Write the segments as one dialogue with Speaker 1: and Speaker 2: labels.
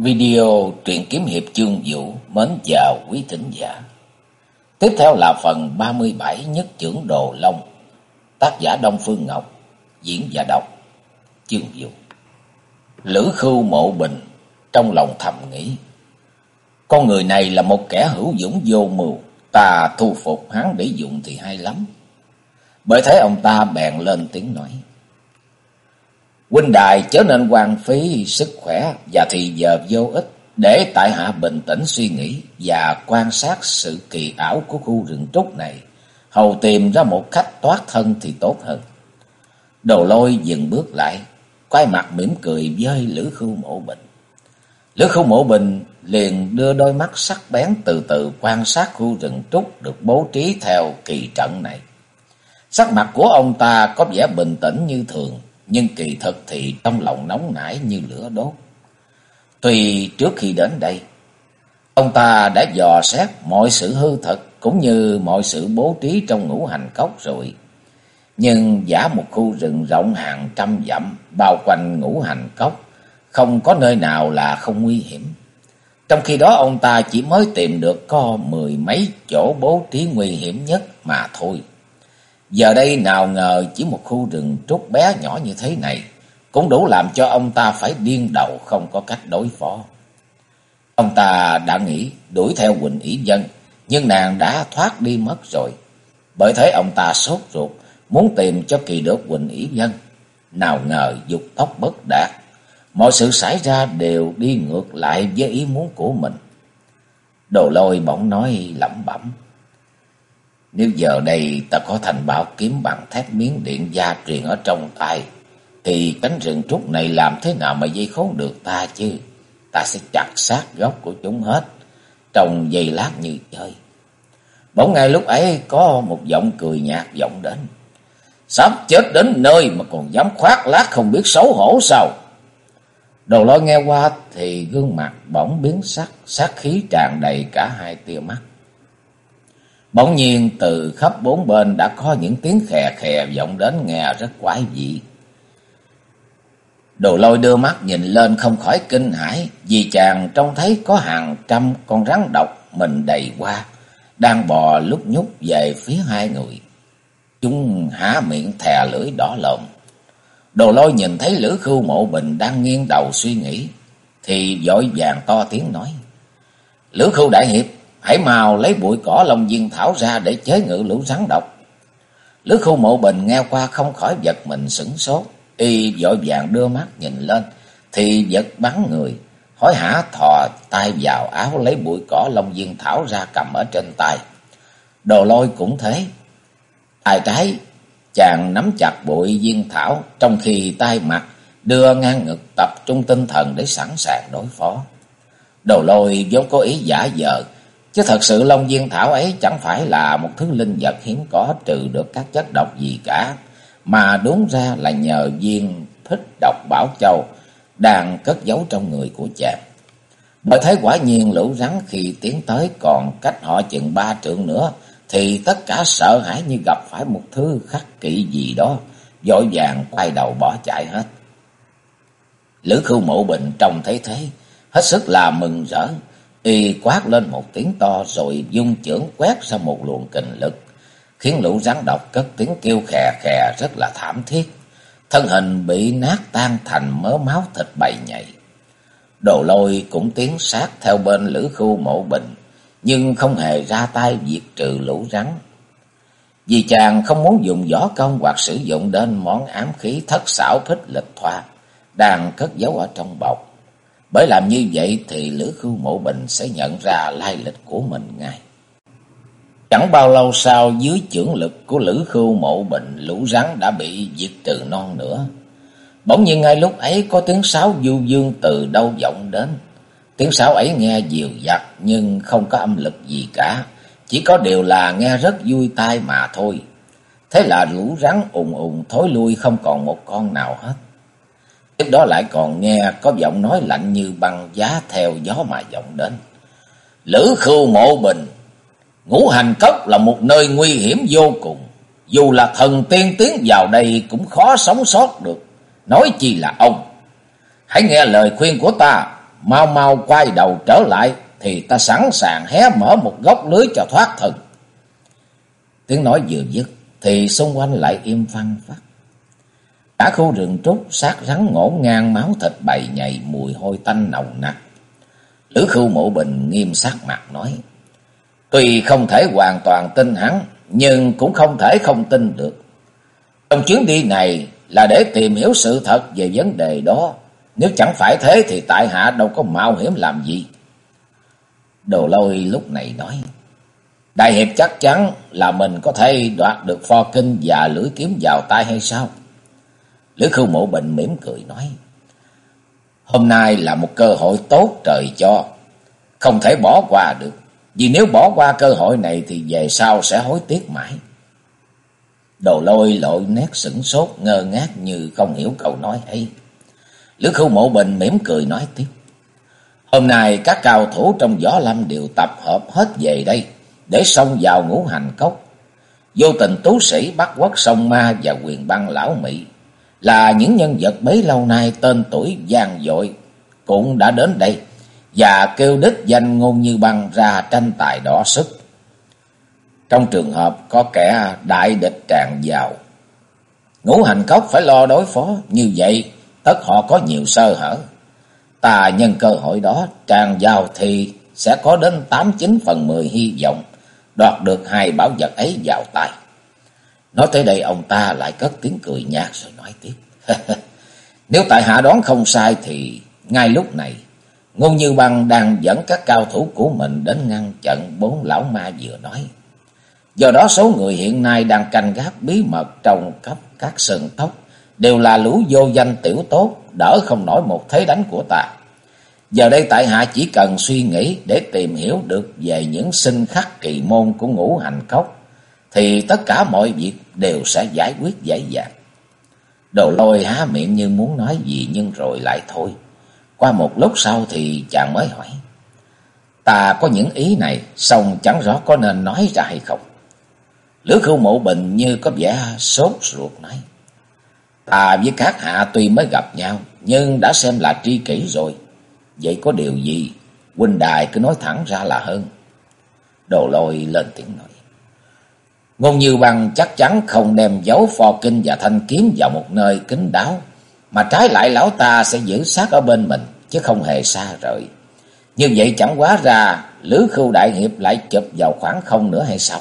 Speaker 1: Video truyện kiếm hiệp chương vũ mến chào quý thính giả. Tiếp theo là phần 37 nhất trưởng Đồ Long, tác giả Đông Phương Ngọc, diễn giả đọc chương vũ. Lữ Khưu Mộ Bình trong lòng thầm nghĩ, con người này là một kẻ hữu dũng vô mưu, ta thu phục hắn để dụng thì hay lắm. Bởi thế ông ta bèn lên tiếng nói. Huynh đài chớ nên quan phí sức khỏe và thì giờ vô ích để tại hạ bình tĩnh suy nghĩ và quan sát sự kỳ ảo của khu rừng trúc này, hầu tìm ra một cách thoát thân thì tốt hơn. Đồ lôi dừng bước lại, quay mặt mỉm cười với Lữ Khưu Mộ Bình. Lữ Khưu Mộ Bình liền đưa đôi mắt sắc bén từ từ quan sát khu rừng trúc được bố trí theo kỳ trận này. Sắc mặt của ông ta có vẻ bình tĩnh như thường, nhưng kỳ thực thì trong lòng nóng nảy như lửa đốt. Tuy trước khi đến đây, ông ta đã dò xét mọi sự hư thật cũng như mọi sự bố trí trong ngũ hành cốc rồi. Nhưng giả một khu rừng rộng hàng trăm dặm bao quanh ngũ hành cốc, không có nơi nào là không nguy hiểm. Trong khi đó ông ta chỉ mới tìm được có mười mấy chỗ bố trí nguy hiểm nhất mà thôi. Giờ đây nào ngờ chỉ một khu rừng trúc bé nhỏ như thế này cũng đủ làm cho ông ta phải điên đầu không có cách đối phó. Ông ta đã nghĩ đuổi theo Quỳnh Ý Dân, nhưng nàng đã thoát đi mất rồi. Bởi thế ông ta sốt ruột, muốn tìm cho kỳ được Quỳnh Ý Dân. Nào ngờ dục tóc bất đạt, mọi sự xảy ra đều đi ngược lại với ý muốn của mình. Đồ lôi bỗng nói lẩm bẩm. Nếu giờ đây ta có thành bảo kiếm bằng thép miếng điện gia truyền ở trong tay, thì cánh rừng trúc này làm thế nào mà dây khốn được ta chứ? Ta sẽ chặt sát gốc của chúng hết, trong giây lát như chơi. Bỗng ngay lúc ấy có một giọng cười nhạt vọng đến. Sắp chết đến nơi mà còn dám khoác lác không biết xấu hổ sao? Đầu lôi nghe qua thì gương mặt bỗng biến sắc, sát khí tràn đầy cả hai tia mắt. Bỗng nhiên từ khắp bốn bên đã có những tiếng khè khè vọng đến nghe rất quái dị. Đồ lôi đưa mắt nhìn lên không khỏi kinh hãi vì chàng trông thấy có hàng trăm con rắn độc mình đầy qua, đang bò lúc nhúc về phía hai người. Chúng há miệng thè lưỡi đỏ lộn. Đồ lôi nhìn thấy Lữ Khưu Mộ Bình đang nghiêng đầu suy nghĩ, thì vội vàng to tiếng nói. Lữ Khưu Đại Hiệp, hãy mau lấy bụi cỏ lông diên thảo ra để chế ngự lũ rắn độc. Lữ khu Mộ Bình nghe qua không khỏi giật mình sửng sốt, y vội vàng đưa mắt nhìn lên, thì giật bắn người, Hỏi hả thò tay vào áo lấy bụi cỏ lông diên thảo ra cầm ở trên tay. Đồ lôi cũng thế, tay trái chàng nắm chặt bụi diên thảo, trong khi tay mặt đưa ngang ngực tập trung tinh thần để sẵn sàng đối phó. Đồ lôi vốn có ý giả vờ, chứ thật sự Long viên Thảo ấy chẳng phải là một thứ linh vật hiếm có trừ được các chất độc gì cả, mà đúng ra là nhờ viên thích độc bảo châu đang cất giấu trong người của chàng. Bởi thế quả nhiên lũ rắn khi tiến tới còn cách họ chừng ba trượng nữa, thì tất cả sợ hãi như gặp phải một thứ khắc kỵ gì đó, vội vàng quay đầu bỏ chạy hết. Lữ khưu mộ bình trông thấy thế, hết sức là mừng rỡ, y quát lên một tiếng to rồi dung trưởng quét ra một luồng kình lực, khiến lũ rắn độc cất tiếng kêu khè khè rất là thảm thiết. Thân hình bị nát tan thành mớ máu thịt bầy nhảy Đồ lôi cũng tiến sát theo bên lữ khu mộ bình, nhưng không hề ra tay diệt trừ lũ rắn. Vì chàng không muốn dùng võ công hoặc sử dụng đến món ám khí thất xảo thích lịch thoa, đang cất giấu ở trong bọc. Bởi làm như vậy thì Lữ Khưu Mộ Bình sẽ nhận ra lai lịch của mình ngay. Chẳng bao lâu sau dưới chưởng lực của Lữ Khưu Mộ Bình, lũ rắn đã bị diệt trừ non nữa. Bỗng nhiên ngay lúc ấy có tiếng sáo du dương từ đâu vọng đến. Tiếng sáo ấy nghe dịu dặt nhưng không có âm lực gì cả, chỉ có điều là nghe rất vui tai mà thôi. Thế là lũ rắn ùng ùng thối lui không còn một con nào hết. Tiếp đó lại còn nghe có giọng nói lạnh như băng giá theo gió mà vọng đến. Lữ khưu mộ bình, ngũ hành cốc là một nơi nguy hiểm vô cùng. Dù là thần tiên tiến vào đây cũng khó sống sót được. Nói chi là ông. Hãy nghe lời khuyên của ta, mau mau quay đầu trở lại, thì ta sẵn sàng hé mở một góc lưới cho thoát thần Tiếng nói vừa dứt, thì xung quanh lại im phăng phát. Cả khu rừng trúc sát rắn ngổn ngang máu thịt bầy nhầy mùi hôi tanh nồng nặc. Lữ khu mộ bình nghiêm sắc mặt nói. Tuy không thể hoàn toàn tin hắn, nhưng cũng không thể không tin được. Trong chuyến đi này là để tìm hiểu sự thật về vấn đề đó. Nếu chẳng phải thế thì tại hạ đâu có mạo hiểm làm gì. Đồ lôi lúc này nói. Đại hiệp chắc chắn là mình có thể đoạt được pho kinh và lưỡi kiếm vào tay hay sao? Lữ khưu mộ bệnh mỉm cười nói. Hôm nay là một cơ hội tốt trời cho. Không thể bỏ qua được. Vì nếu bỏ qua cơ hội này thì về sau sẽ hối tiếc mãi. Đồ lôi lội nét sửng sốt, ngơ ngác như không hiểu câu nói ấy. Lữ khưu mộ bình mỉm cười nói tiếp. Hôm nay các cao thủ trong gió lâm đều tập hợp hết về đây để xông vào ngũ hành cốc. Vô tình tú sĩ bắt quất sông ma và quyền băng lão Mỹ là những nhân vật bấy lâu nay tên tuổi vang dội cũng đã đến đây và kêu đích danh ngôn như băng ra tranh tài đỏ sức. Trong trường hợp có kẻ đại địch tràn vào, ngũ hành cốc phải lo đối phó, như vậy tất họ có nhiều sơ hở. Ta nhân cơ hội đó tràn vào thì sẽ có đến tám chín phần mười hy vọng đoạt được hai bảo vật ấy vào tay. Nói tới đây ông ta lại cất tiếng cười nhạt rồi nói tiếp. Nếu tại hạ đoán không sai thì ngay lúc này Ngôn Như Băng đang dẫn các cao thủ của mình đến ngăn chặn bốn lão ma vừa nói. Do đó số người hiện nay đang canh gác bí mật trong cấp các sườn tóc đều là lũ vô danh tiểu tốt, đỡ không nổi một thế đánh của ta. Giờ đây tại hạ chỉ cần suy nghĩ để tìm hiểu được về những sinh khắc kỳ môn của ngũ hành cốc, thì tất cả mọi việc đều sẽ giải quyết dễ dàng. Đồ lôi há miệng như muốn nói gì nhưng rồi lại thôi. Qua một lúc sau thì chàng mới hỏi. Ta có những ý này, xong chẳng rõ có nên nói ra hay không. Lữ khu mộ bình như có vẻ sốt ruột nói. Ta với các hạ tuy mới gặp nhau, nhưng đã xem là tri kỷ rồi. Vậy có điều gì, huynh đài cứ nói thẳng ra là hơn. Đồ lôi lên tiếng nói. Ngôn Như Băng chắc chắn không đem giấu phò kinh và thanh kiếm vào một nơi kín đáo, mà trái lại lão ta sẽ giữ sát ở bên mình, chứ không hề xa rời. Như vậy chẳng quá ra, Lữ Khưu Đại Hiệp lại chụp vào khoảng không nữa hay sao?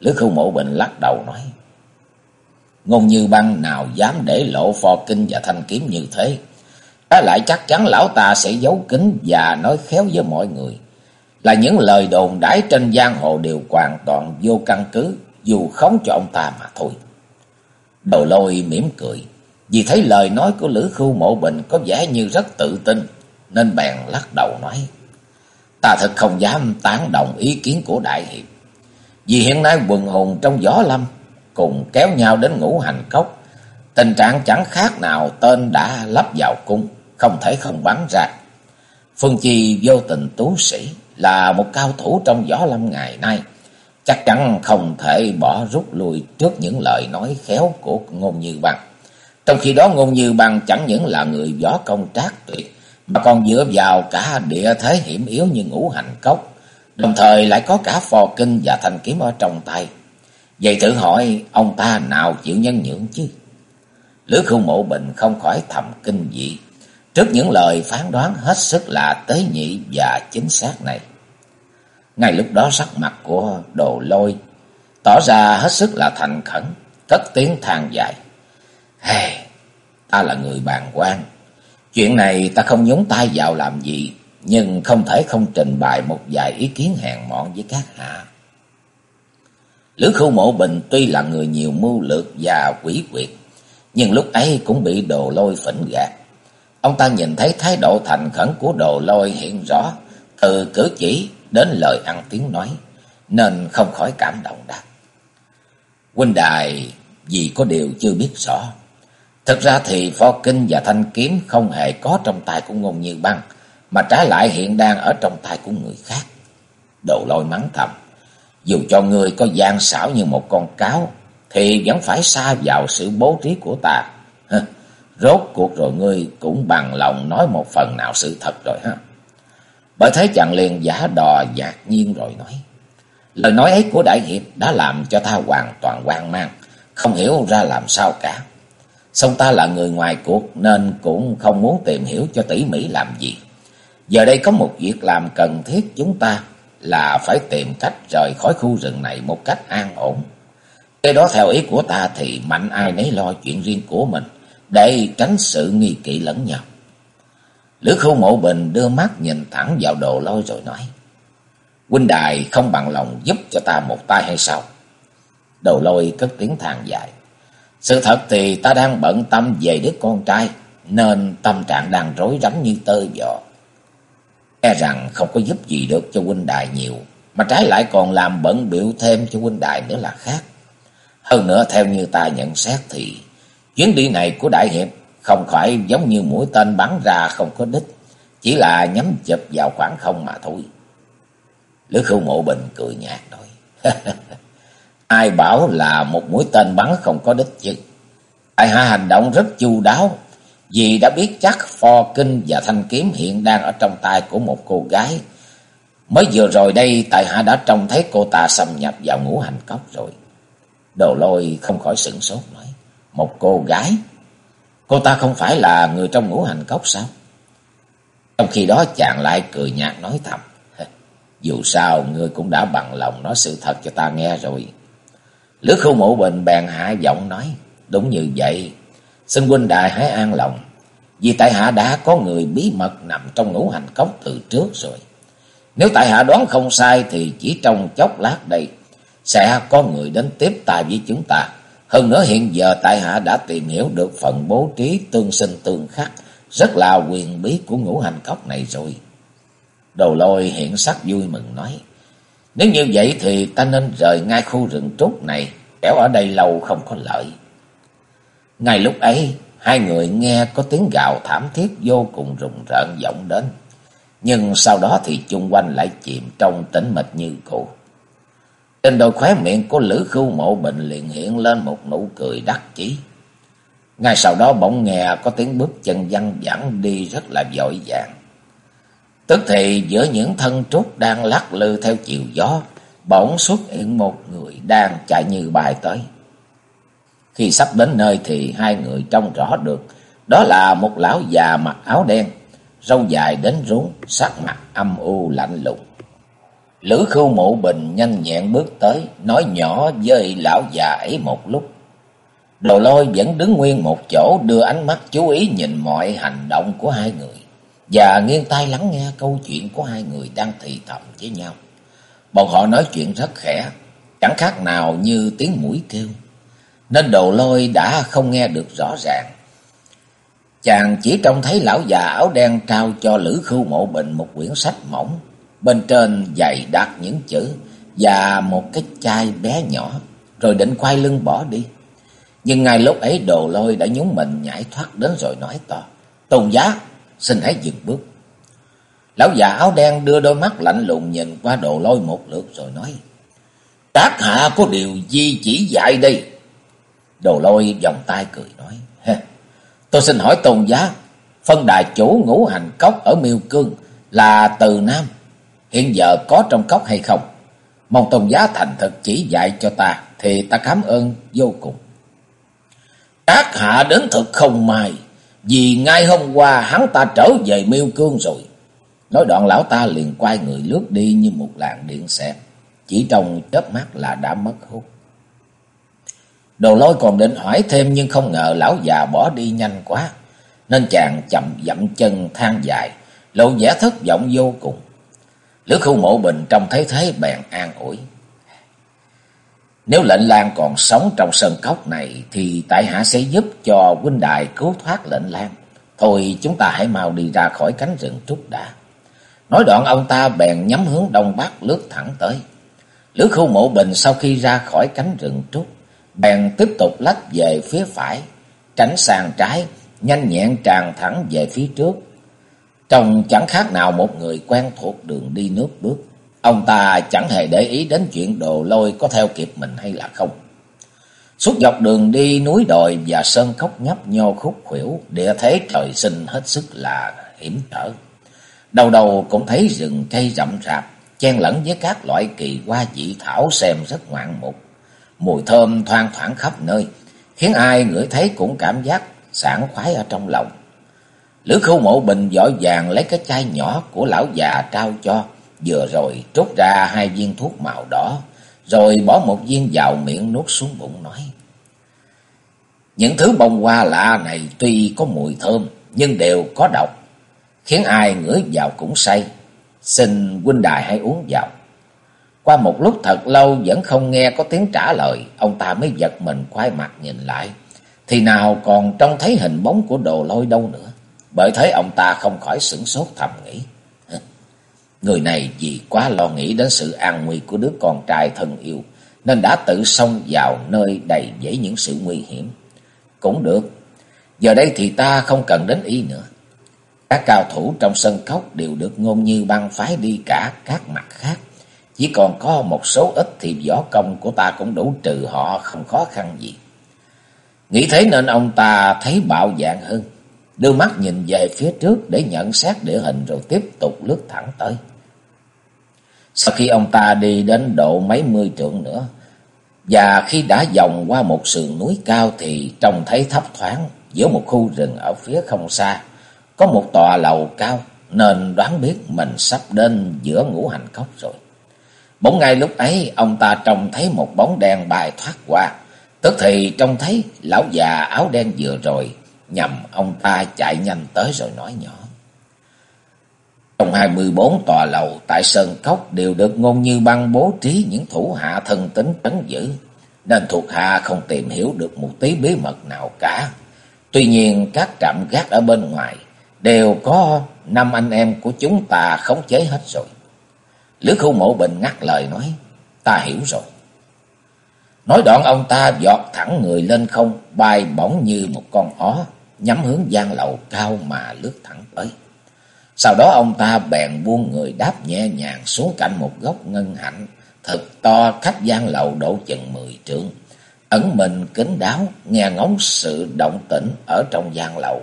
Speaker 1: Lữ Khưu Mộ Bình lắc đầu nói, Ngôn Như Băng nào dám để lộ phò kinh và thanh kiếm như thế? Trái lại chắc chắn lão ta sẽ giấu kín và nói khéo với mọi người là những lời đồn đãi trên giang hồ đều hoàn toàn vô căn cứ, dù khống cho ông ta mà thôi. Đầu lôi mỉm cười, vì thấy lời nói của Lữ khu Mộ Bình có vẻ như rất tự tin, nên bèn lắc đầu nói. Ta thật không dám tán đồng ý kiến của Đại Hiệp. Vì hiện nay quần hùng trong gió lâm, cùng kéo nhau đến ngũ hành cốc. Tình trạng chẳng khác nào tên đã lắp vào cung, không thể không bắn ra. Phương Chi vô tình tú sĩ, là một cao thủ trong võ lâm ngày nay, chắc chắn không thể bỏ rút lui trước những lời nói khéo của Ngôn Như Bằng. Trong khi đó Ngôn Như Bằng chẳng những là người võ công trác tuyệt, mà còn dựa vào cả địa thế hiểm yếu như ngũ hành cốc, đồng thời lại có cả phò kinh và thanh kiếm ở trong tay. Vậy tự hỏi ông ta nào chịu nhân nhượng chứ? Lữ khu mộ bình không khỏi thầm kinh dị trước những lời phán đoán hết sức là tế nhị và chính xác này. Ngay lúc đó sắc mặt của đồ lôi tỏ ra hết sức là thành khẩn, cất tiếng than dài. Hey, ta là người bàn quan. Chuyện này ta không nhúng tay vào làm gì, nhưng không thể không trình bày một vài ý kiến hèn mọn với các hạ. Lữ khu mộ bình tuy là người nhiều mưu lược và quỷ quyệt, nhưng lúc ấy cũng bị đồ lôi phỉnh gạt. Ông ta nhìn thấy thái độ thành khẩn của đồ lôi hiện rõ, từ cử chỉ đến lời ăn tiếng nói, nên không khỏi cảm động đáp. Huynh đài vì có điều chưa biết rõ. Thực ra thì pho kinh và thanh kiếm không hề có trong tay của ngôn như băng, mà trái lại hiện đang ở trong tay của người khác. Đồ lôi mắng thầm, dù cho người có gian xảo như một con cáo, thì vẫn phải xa vào sự bố trí của ta. Rốt cuộc rồi ngươi cũng bằng lòng nói một phần nào sự thật rồi ha. Bởi thế chàng liền giả đò dạc nhiên rồi nói. Lời nói ấy của Đại Hiệp đã làm cho ta hoàn toàn hoang mang, không hiểu ra làm sao cả. Xong ta là người ngoài cuộc nên cũng không muốn tìm hiểu cho tỉ mỉ làm gì. Giờ đây có một việc làm cần thiết chúng ta là phải tìm cách rời khỏi khu rừng này một cách an ổn. Cái đó theo ý của ta thì mạnh ai nấy lo chuyện riêng của mình để tránh sự nghi kỵ lẫn nhau. Lữ khâu mộ bình đưa mắt nhìn thẳng vào đồ lôi rồi nói. Huynh đài không bằng lòng giúp cho ta một tay hay sao? Đầu lôi cất tiếng than dài. Sự thật thì ta đang bận tâm về đứa con trai, nên tâm trạng đang rối rắm như tơ vò. E rằng không có giúp gì được cho huynh đài nhiều, mà trái lại còn làm bận biểu thêm cho huynh đài nữa là khác. Hơn nữa theo như ta nhận xét thì chuyến đi này của Đại Hiệp không phải giống như mũi tên bắn ra không có đích, chỉ là nhắm chụp vào khoảng không mà thôi. Lữ khưu mộ bình cười nhạt nói. Ai bảo là một mũi tên bắn không có đích chứ. Tại hạ hành động rất chu đáo. Vì đã biết chắc pho kinh và thanh kiếm hiện đang ở trong tay của một cô gái. Mới vừa rồi đây tại hạ đã trông thấy cô ta xâm nhập vào ngũ hành cốc rồi. Đồ lôi không khỏi sửng sốt nói. Một cô gái? Cô ta không phải là người trong ngũ hành cốc sao? Trong khi đó chàng lại cười nhạt nói thầm. Dù sao, ngươi cũng đã bằng lòng nói sự thật cho ta nghe rồi. Lứa khu mộ bình bèn hạ giọng nói. Đúng như vậy. Xin huynh đại hãy an lòng. Vì tại hạ đã có người bí mật nằm trong ngũ hành cốc từ trước rồi. Nếu tại hạ đoán không sai thì chỉ trong chốc lát đây sẽ có người đến tiếp tay với chúng ta. Hơn nữa hiện giờ tại hạ đã tìm hiểu được phần bố trí tương sinh tương khắc rất là quyền bí của ngũ hành cốc này rồi. Đầu lôi hiện sắc vui mừng nói. Nếu như vậy thì ta nên rời ngay khu rừng trúc này, kẻo ở đây lâu không có lợi. Ngay lúc ấy, hai người nghe có tiếng gào thảm thiết vô cùng rùng rợn vọng đến. Nhưng sau đó thì chung quanh lại chìm trong tĩnh mịch như cũ. Trên đôi khóe miệng của Lữ Khưu Mộ Bình liền hiện lên một nụ cười đắc chí. Ngay sau đó bỗng nghe có tiếng bước chân văng vẳng đi rất là vội vàng. Tức thì giữa những thân trúc đang lắc lư theo chiều gió, bỗng xuất hiện một người đang chạy như bài tới. Khi sắp đến nơi thì hai người trông rõ được, đó là một lão già mặc áo đen, râu dài đến rốn, sắc mặt âm u lạnh lùng. Lữ khưu mộ bình nhanh nhẹn bước tới, nói nhỏ với lão già ấy một lúc. Đồ lôi vẫn đứng nguyên một chỗ đưa ánh mắt chú ý nhìn mọi hành động của hai người và nghiêng tai lắng nghe câu chuyện của hai người đang thì thầm với nhau. Bọn họ nói chuyện rất khẽ, chẳng khác nào như tiếng mũi kêu, nên đồ lôi đã không nghe được rõ ràng. Chàng chỉ trông thấy lão già áo đen trao cho Lữ Khưu Mộ Bình một quyển sách mỏng, bên trên dày đặt những chữ và một cái chai bé nhỏ, rồi định quay lưng bỏ đi. Nhưng ngay lúc ấy đồ lôi đã nhúng mình nhảy thoát đến rồi nói to. Tôn giá, xin hãy dừng bước. Lão già áo đen đưa đôi mắt lạnh lùng nhìn qua đồ lôi một lượt rồi nói. Các hạ có điều gì chỉ dạy đây? Đồ lôi vòng tay cười nói. Tôi xin hỏi tôn giá, phân đà chủ ngũ hành cốc ở miêu cương là từ Nam. Hiện giờ có trong cốc hay không? Mong tôn giá thành thật chỉ dạy cho ta thì ta cảm ơn vô cùng. Các hạ đến thật không may. Vì ngay hôm qua hắn ta trở về miêu cương rồi. Nói đoạn lão ta liền quay người lướt đi như một làn điện xẹt. Chỉ trong chớp mắt là đã mất hút. Đồ lôi còn định hỏi thêm nhưng không ngờ lão già bỏ đi nhanh quá. Nên chàng chậm dậm chân than dài, lộ vẻ thất vọng vô cùng. Lữ khu mộ bình trong thấy thế bèn an ủi. Nếu lệnh lan còn sống trong sân cốc này thì tại hạ sẽ giúp cho huynh đài cứu thoát lệnh lan. Thôi chúng ta hãy mau đi ra khỏi cánh rừng trúc đã. Nói đoạn ông ta bèn nhắm hướng đông bắc lướt thẳng tới. Lữ khu mộ bình sau khi ra khỏi cánh rừng trúc, bèn tiếp tục lách về phía phải, tránh sang trái, nhanh nhẹn tràn thẳng về phía trước. Trông chẳng khác nào một người quen thuộc đường đi nước bước. Ông ta chẳng hề để ý đến chuyện đồ lôi có theo kịp mình hay là không. Suốt dọc đường đi núi đồi và sơn cốc nhấp nhô khúc khuỷu, địa thế trời sinh hết sức là hiểm trở. Đầu đầu cũng thấy rừng cây rậm rạp, chen lẫn với các loại kỳ hoa dị thảo xem rất ngoạn mục. Mùi thơm thoang thoảng khắp nơi, khiến ai ngửi thấy cũng cảm giác sảng khoái ở trong lòng. Lữ khưu mộ bình giỏi vàng lấy cái chai nhỏ của lão già trao cho, vừa rồi trút ra hai viên thuốc màu đỏ, rồi bỏ một viên vào miệng nuốt xuống bụng nói. Những thứ bông hoa lạ này tuy có mùi thơm, nhưng đều có độc, khiến ai ngửi vào cũng say. Xin huynh đài hãy uống vào. Qua một lúc thật lâu vẫn không nghe có tiếng trả lời, ông ta mới giật mình quay mặt nhìn lại. Thì nào còn trông thấy hình bóng của đồ lôi đâu nữa. Bởi thế ông ta không khỏi sửng sốt thầm nghĩ. Người này vì quá lo nghĩ đến sự an nguy của đứa con trai thân yêu, nên đã tự xông vào nơi đầy dẫy những sự nguy hiểm. Cũng được, giờ đây thì ta không cần đến y nữa. Các cao thủ trong sân cốc đều được ngôn như băng phái đi cả các mặt khác. Chỉ còn có một số ít thì võ công của ta cũng đủ trừ họ không khó khăn gì. Nghĩ thế nên ông ta thấy bạo dạng hơn. Đưa mắt nhìn về phía trước để nhận xét địa hình rồi tiếp tục lướt thẳng tới. Sau khi ông ta đi đến độ mấy mươi trượng nữa, và khi đã vòng qua một sườn núi cao thì trông thấy thấp thoáng giữa một khu rừng ở phía không xa, có một tòa lầu cao nên đoán biết mình sắp đến giữa ngũ hành cốc rồi. Bỗng ngay lúc ấy ông ta trông thấy một bóng đen bài thoát qua, tức thì trông thấy lão già áo đen vừa rồi, nhằm ông ta chạy nhanh tới rồi nói nhỏ. Trong hai mươi bốn tòa lầu tại Sơn Cốc đều được ngôn như băng bố trí những thủ hạ thân tính trấn giữ, nên thuộc hạ không tìm hiểu được một tí bí mật nào cả. Tuy nhiên các trạm gác ở bên ngoài đều có năm anh em của chúng ta khống chế hết rồi. Lữ khu mộ bình ngắt lời nói, ta hiểu rồi. Nói đoạn ông ta giọt thẳng người lên không, bay bổng như một con ó, nhắm hướng gian lầu cao mà lướt thẳng tới. Sau đó ông ta bèn buông người đáp nhẹ nhàng xuống cạnh một góc ngân hạnh, thật to khách gian lầu độ chừng mười trượng. Ẩn mình kín đáo, nghe ngóng sự động tĩnh ở trong gian lầu.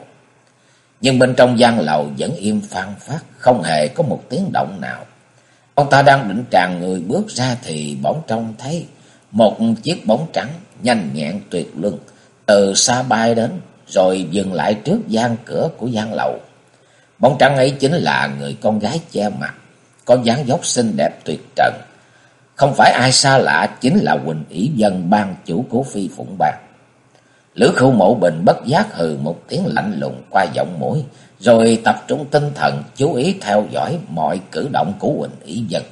Speaker 1: Nhưng bên trong gian lầu vẫn im phang phát, không hề có một tiếng động nào. Ông ta đang định tràn người bước ra thì bỗng trông thấy một chiếc bóng trắng nhanh nhẹn tuyệt luân từ xa bay đến rồi dừng lại trước gian cửa của gian lầu. Bóng trắng ấy chính là người con gái che mặt, có dáng dốc xinh đẹp tuyệt trần. Không phải ai xa lạ, chính là Quỳnh ỷ Dân ban chủ của Phi Phụng bạc Lữ khu mộ bình bất giác hừ một tiếng lạnh lùng qua giọng mũi, rồi tập trung tinh thần chú ý theo dõi mọi cử động của Quỳnh ỷ Dân.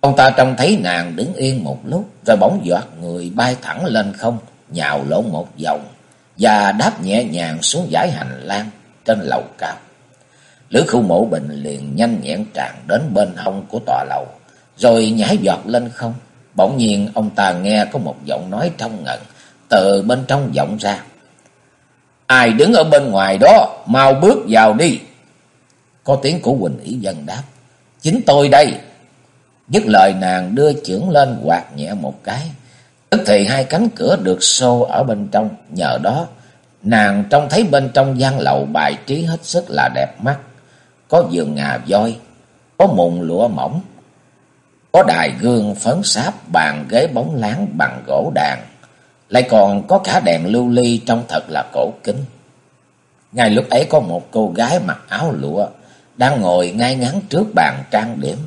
Speaker 1: Ông ta trông thấy nàng đứng yên một lúc, rồi bỗng giọt người bay thẳng lên không, nhào lộn một vòng, và đáp nhẹ nhàng xuống dải hành lang trên lầu cao. Lữ khu mộ bình liền nhanh nhẹn tràn đến bên hông của tòa lầu, rồi nhảy giọt lên không. Bỗng nhiên ông ta nghe có một giọng nói trong ngần, từ bên trong vọng ra. Ai đứng ở bên ngoài đó, mau bước vào đi. Có tiếng của Quỳnh Ý Dân đáp. Chính tôi đây. Dứt lời nàng đưa chưởng lên quạt nhẹ một cái. Tức thì hai cánh cửa được xô ở bên trong. Nhờ đó, nàng trông thấy bên trong gian lầu bài trí hết sức là đẹp mắt có giường ngà voi, có mùng lụa mỏng, có đài gương phấn sáp, bàn ghế bóng láng bằng gỗ đàn, lại còn có cả đèn lưu ly trông thật là cổ kính. Ngay lúc ấy có một cô gái mặc áo lụa đang ngồi ngay ngắn trước bàn trang điểm,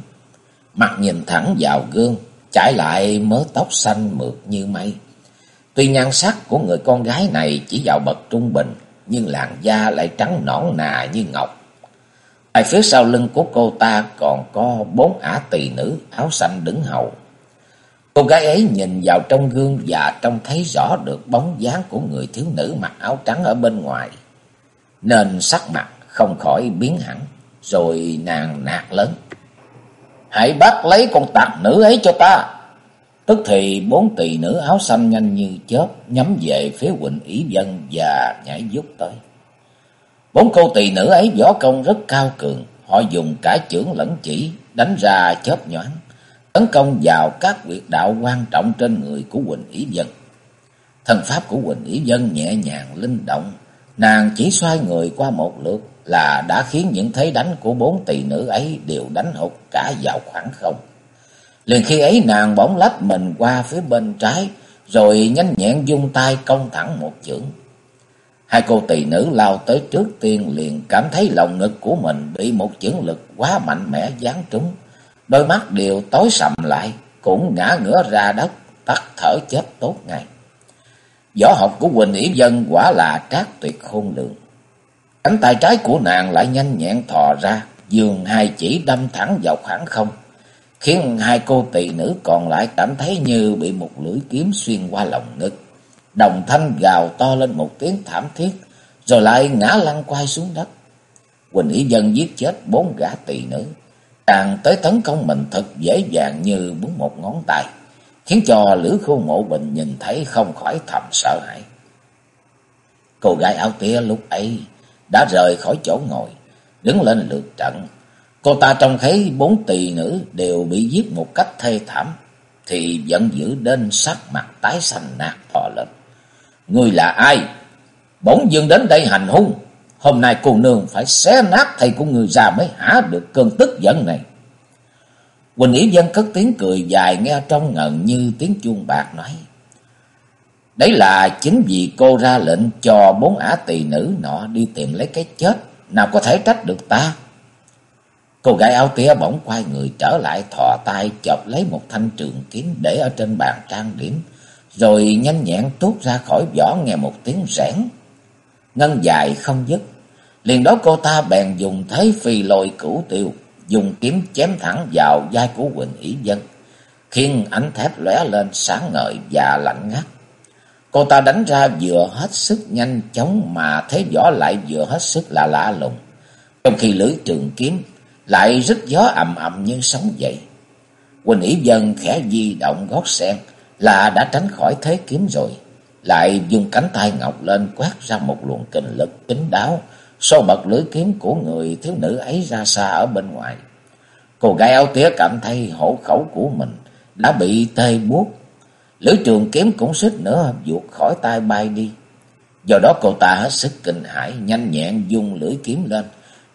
Speaker 1: mặt nhìn thẳng vào gương, trải lại mớ tóc xanh mượt như mây. Tuy nhan sắc của người con gái này chỉ vào bậc trung bình, nhưng làn da lại trắng nõn nà như ngọc, Tại phía sau lưng của cô ta còn có bốn ả tỳ nữ áo xanh đứng hầu. Cô gái ấy nhìn vào trong gương và trông thấy rõ được bóng dáng của người thiếu nữ mặc áo trắng ở bên ngoài. Nên sắc mặt không khỏi biến hẳn, rồi nàng nạt lớn. Hãy bắt lấy con tặc nữ ấy cho ta. Tức thì bốn tỳ nữ áo xanh nhanh như chớp nhắm về phía Quỳnh Ý Dân và nhảy giúp tới. Bốn cô tỳ nữ ấy võ công rất cao cường, họ dùng cả chưởng lẫn chỉ, đánh ra chớp nhoáng, tấn công vào các quyệt đạo quan trọng trên người của Quỳnh Ý Dân. Thần pháp của Quỳnh Ý Dân nhẹ nhàng linh động, nàng chỉ xoay người qua một lượt là đã khiến những thế đánh của bốn tỷ nữ ấy đều đánh hụt cả vào khoảng không. Liền khi ấy nàng bỗng lách mình qua phía bên trái, rồi nhanh nhẹn dung tay công thẳng một chưởng. Hai cô tỷ nữ lao tới trước tiên liền cảm thấy lòng ngực của mình bị một chưởng lực quá mạnh mẽ giáng trúng. Đôi mắt đều tối sầm lại, cũng ngã ngửa ra đất, tắt thở chết tốt ngay. Võ học của Quỳnh Ý Dân quả là trác tuyệt khôn lượng. Cánh tay trái của nàng lại nhanh nhẹn thò ra, dường hai chỉ đâm thẳng vào khoảng không, khiến hai cô tỳ nữ còn lại cảm thấy như bị một lưỡi kiếm xuyên qua lòng ngực. Đồng thanh gào to lên một tiếng thảm thiết, rồi lại ngã lăn quay xuống đất. Quỳnh Ý Dân giết chết bốn gã tỳ nữ, càng tới tấn công mình thật dễ dàng như búng một ngón tay, khiến cho Lữ Khu Mộ Bình nhìn thấy không khỏi thầm sợ hãi. Cô gái áo tía lúc ấy đã rời khỏi chỗ ngồi, đứng lên lượt trận. Cô ta trông thấy bốn tỳ nữ đều bị giết một cách thê thảm, thì giận dữ đến sắc mặt tái xanh nạt thò lên. Ngươi là ai? Bỗng dưng đến đây hành hung. Hôm nay cô nương phải xé nát thầy của người ra mới hả được cơn tức giận này. Quỳnh Yến Dân cất tiếng cười dài nghe trong ngần như tiếng chuông bạc nói. Đấy là chính vì cô ra lệnh cho bốn ả tỳ nữ nọ đi tìm lấy cái chết. Nào có thể trách được ta. Cô gái áo tía bỗng quay người trở lại, thò tay chọc lấy một thanh trường kiếm để ở trên bàn trang điểm. Rồi nhanh nhẹn tuốt ra khỏi vỏ nghe một tiếng rẽn. Ngân dài không dứt. Liền đó cô ta bèn dùng thế phi lôi cửu tiêu. Dùng kiếm chém thẳng vào vai của Quỳnh Ý Dân. Khiến ánh thép lóe lên sáng ngời và lạnh ngắt. Cô ta đánh ra vừa hết sức nhanh chóng mà thế võ lại vừa hết sức là lạ lùng. Trong khi lưỡi trường kiếm lại rít gió ầm ầm như sóng dậy. Quỳnh Ý Dân khẽ di động gót sen là đã tránh khỏi thế kiếm rồi. Lại dùng cánh tay ngọc lên quét ra một luồng kình lực kín đáo, sâu bật lưỡi kiếm của người thiếu nữ ấy ra xa ở bên ngoài. Cô gái áo tía cảm thấy hổ khẩu của mình đã bị tê buốt Lưỡi trường kiếm cũng xích nữa vụt khỏi tay bay đi. Do đó cô ta hết sức kinh hãi, nhanh nhẹn dùng lưỡi kiếm lên,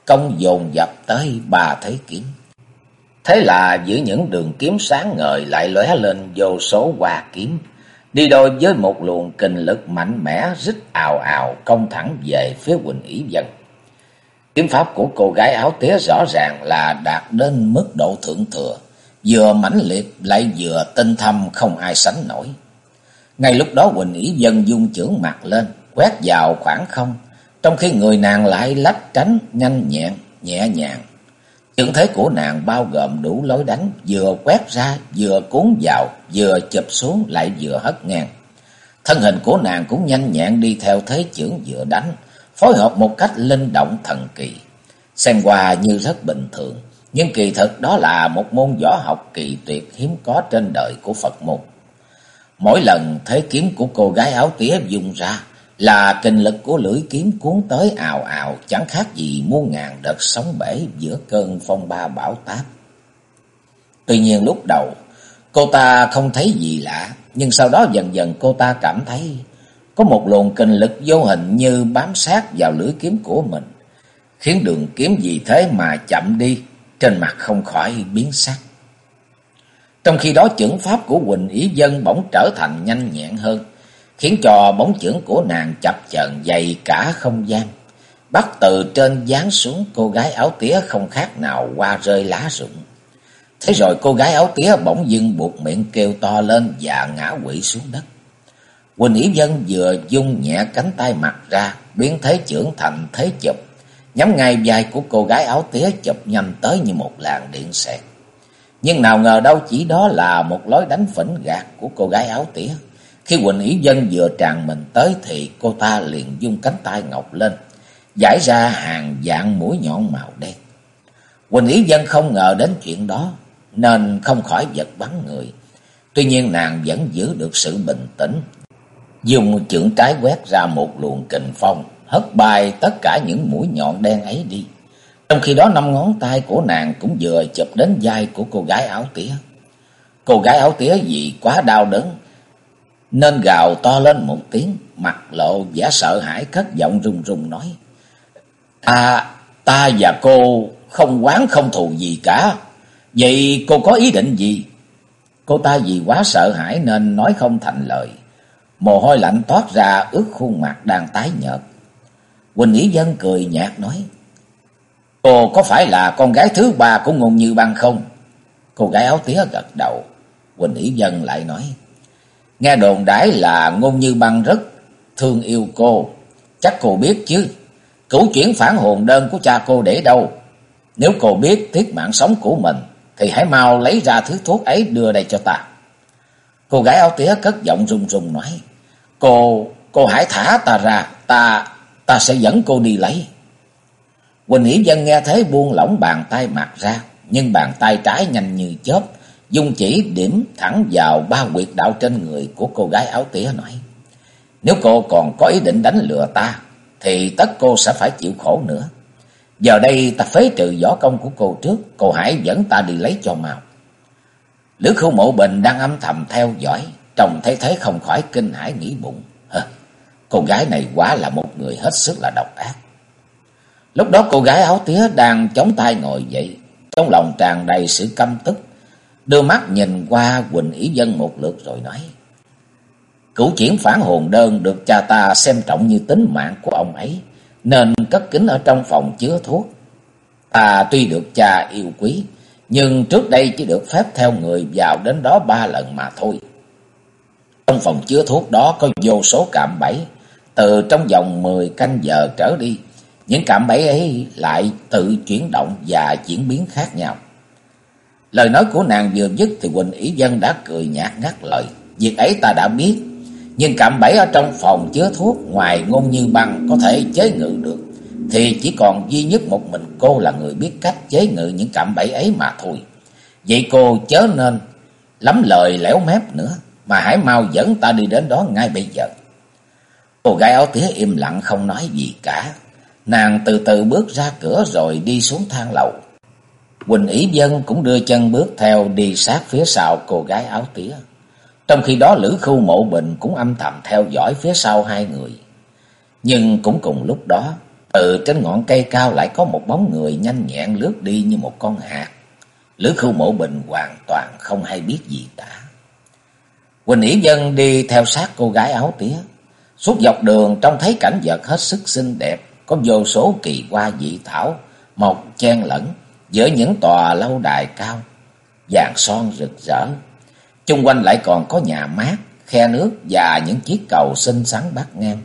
Speaker 1: công dồn dập tới bà thấy kiếm. Thế là giữa những đường kiếm sáng ngời lại lóe lên vô số hoa kiếm, đi đôi với một luồng kinh lực mạnh mẽ rít ào ào công thẳng về phía Quỳnh Ý Dân. Kiếm pháp của cô gái áo tía rõ ràng là đạt đến mức độ thượng thừa, vừa mãnh liệt lại vừa tinh thâm không ai sánh nổi. Ngay lúc đó Quỳnh Ý Dân dung chưởng mặt lên, quét vào khoảng không, trong khi người nàng lại lách tránh nhanh nhẹn, nhẹ nhàng. Chưởng thế của nàng bao gồm đủ lối đánh, vừa quét ra, vừa cuốn vào, vừa chụp xuống lại vừa hất ngang. Thân hình của nàng cũng nhanh nhẹn đi theo thế chưởng vừa đánh, phối hợp một cách linh động thần kỳ. Xem qua như rất bình thường, nhưng kỳ thực đó là một môn võ học kỳ tuyệt hiếm có trên đời của Phật môn. Mỗi lần thế kiếm của cô gái áo tía dùng ra là kinh lực của lưỡi kiếm cuốn tới ào ào chẳng khác gì muôn ngàn đợt sóng bể giữa cơn phong ba bão táp. Tuy nhiên lúc đầu cô ta không thấy gì lạ, nhưng sau đó dần dần cô ta cảm thấy có một luồng kinh lực vô hình như bám sát vào lưỡi kiếm của mình, khiến đường kiếm vì thế mà chậm đi, trên mặt không khỏi biến sắc. Trong khi đó chưởng pháp của Quỳnh Ý Dân bỗng trở thành nhanh nhẹn hơn, khiến cho bóng chưởng của nàng chập chờn dày cả không gian. Bắt từ trên giáng xuống cô gái áo tía không khác nào qua rơi lá rụng. Thế rồi cô gái áo tía bỗng dưng buộc miệng kêu to lên và ngã quỵ xuống đất. Quỳnh Ý Dân vừa dung nhẹ cánh tay mặt ra, biến thế trưởng thành thế chụp, nhắm ngay vai của cô gái áo tía chụp nhanh tới như một làn điện xẹt. Nhưng nào ngờ đâu chỉ đó là một lối đánh phỉnh gạt của cô gái áo tía. Khi Quỳnh Ý Dân vừa tràn mình tới thì cô ta liền dung cánh tay ngọc lên, giải ra hàng dạng mũi nhọn màu đen. Quỳnh Ý Dân không ngờ đến chuyện đó, nên không khỏi giật bắn người. Tuy nhiên nàng vẫn giữ được sự bình tĩnh, dùng chưởng trái quét ra một luồng kình phong, hất bay tất cả những mũi nhọn đen ấy đi. Trong khi đó năm ngón tay của nàng cũng vừa chụp đến vai của cô gái áo tía. Cô gái áo tía vì quá đau đớn nên gào to lên một tiếng, mặt lộ vẻ sợ hãi cất giọng run run nói. Ta, ta và cô không quán không thù gì cả. Vậy cô có ý định gì? Cô ta vì quá sợ hãi nên nói không thành lời. Mồ hôi lạnh toát ra ướt khuôn mặt đang tái nhợt. Quỳnh Nghĩ Dân cười nhạt nói. Cô có phải là con gái thứ ba của Ngôn Như Băng không? Cô gái áo tía gật đầu. Quỳnh Nghĩ Dân lại nói. Nghe đồn đãi là Ngôn Như Băng rất thương yêu cô. Chắc cô biết chứ. Cửu chuyển phản hồn đơn của cha cô để đâu? Nếu cô biết thiết mạng sống của mình, thì hãy mau lấy ra thứ thuốc ấy đưa đây cho ta. Cô gái áo tía cất giọng run run nói. Cô, cô hãy thả ta ra, ta, ta sẽ dẫn cô đi lấy. Quỳnh Hiển Dân nghe thế buông lỏng bàn tay mặt ra, nhưng bàn tay trái nhanh như chớp, dung chỉ điểm thẳng vào ba quyệt đạo trên người của cô gái áo tía nói. Nếu cô còn có ý định đánh lừa ta, thì tất cô sẽ phải chịu khổ nữa. Giờ đây ta phế trừ võ công của cô trước, cô hãy dẫn ta đi lấy cho mau. Lữ khu mộ bình đang âm thầm theo dõi, trông thấy thế không khỏi kinh hãi nghĩ bụng. Cô gái này quá là một người hết sức là độc ác. Lúc đó cô gái áo tía đang chống tay ngồi dậy, trong lòng tràn đầy sự căm tức, đưa mắt nhìn qua Quỳnh Ý Dân một lượt rồi nói. Cửu chuyển phản hồn đơn được cha ta xem trọng như tính mạng của ông ấy, nên cất kính ở trong phòng chứa thuốc. Ta tuy được cha yêu quý, nhưng trước đây chỉ được phép theo người vào đến đó ba lần mà thôi. Trong phòng chứa thuốc đó có vô số cạm bẫy, từ trong vòng mười canh giờ trở đi, những cạm bẫy ấy lại tự chuyển động và diễn biến khác nhau. Lời nói của nàng vừa dứt thì Quỳnh Ý Dân đã cười nhạt ngắt lời. Việc ấy ta đã biết, nhưng cạm bẫy ở trong phòng chứa thuốc ngoài ngôn như băng có thể chế ngự được. Thì chỉ còn duy nhất một mình cô là người biết cách chế ngự những cạm bẫy ấy mà thôi. Vậy cô chớ nên lắm lời lẻo mép nữa, mà hãy mau dẫn ta đi đến đó ngay bây giờ. Cô gái áo tía im lặng không nói gì cả. Nàng từ từ bước ra cửa rồi đi xuống thang lầu. Quỳnh Ý Dân cũng đưa chân bước theo đi sát phía sau cô gái áo tía. Trong khi đó Lữ Khu Mộ Bình cũng âm thầm theo dõi phía sau hai người. Nhưng cũng cùng lúc đó, từ trên ngọn cây cao lại có một bóng người nhanh nhẹn lướt đi như một con hạt. Lữ Khu Mộ Bình hoàn toàn không hay biết gì cả. Quỳnh Ý Dân đi theo sát cô gái áo tía. Suốt dọc đường trông thấy cảnh vật hết sức xinh đẹp, có vô số kỳ hoa dị thảo, mọc chen lẫn giữa những tòa lâu đài cao, vàng son rực rỡ. Chung quanh lại còn có nhà mát, khe nước và những chiếc cầu xinh xắn bát ngang.